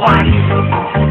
one.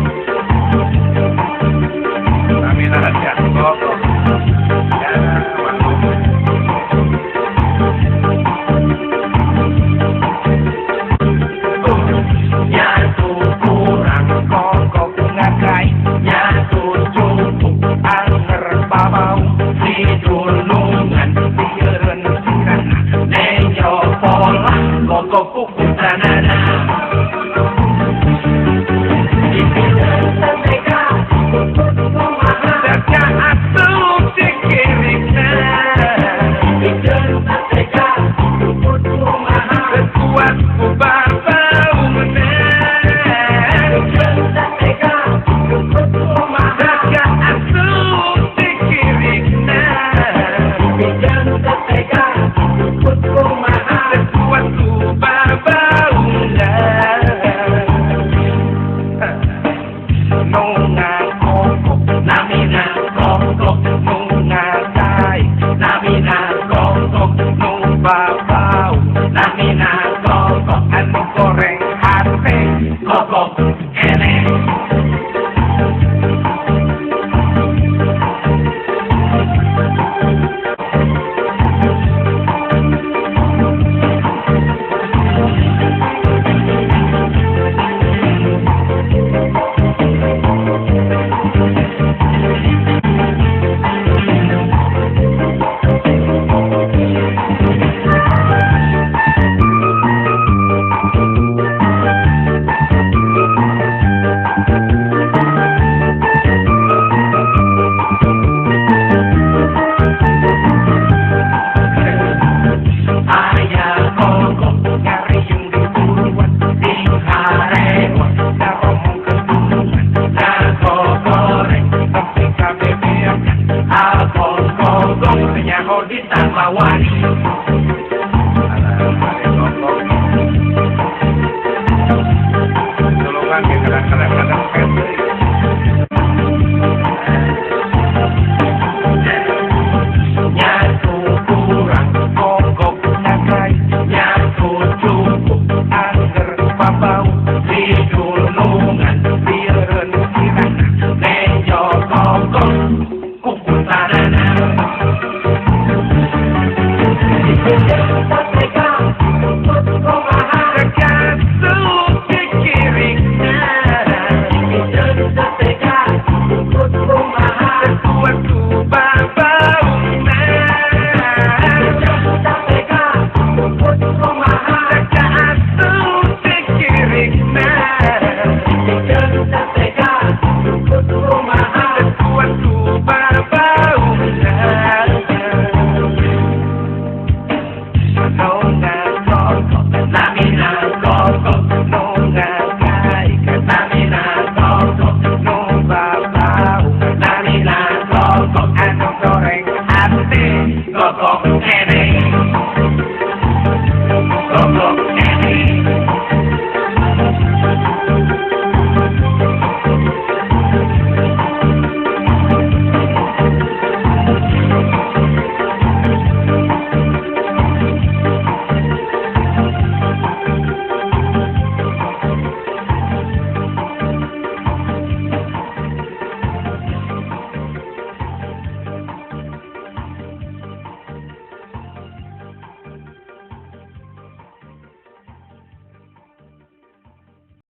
Nyaho di